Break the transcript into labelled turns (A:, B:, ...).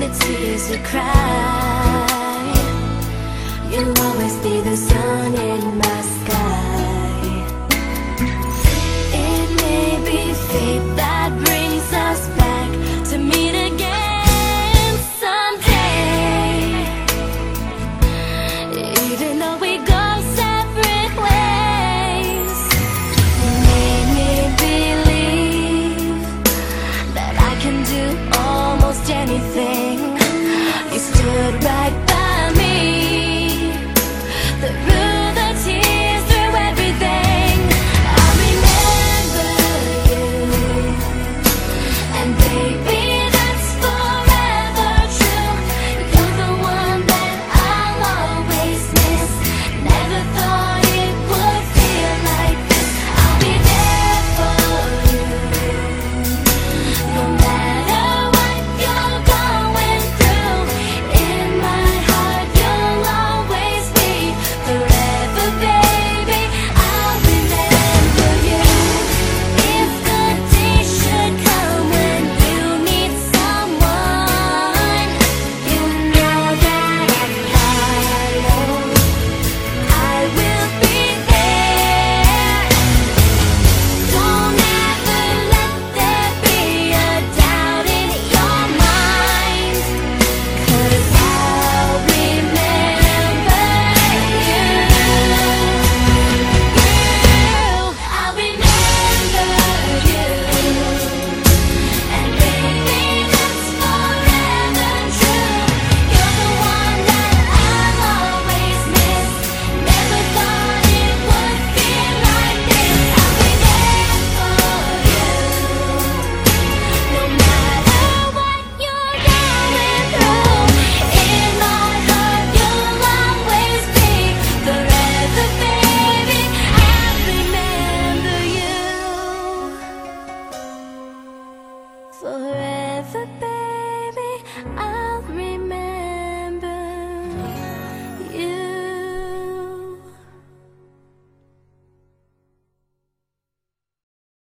A: the tears we cry. You'll always be the sun in my sky. It may be fate that brings us back to meet again someday. Even though we go separate ways, you made me believe that I can do almost anything.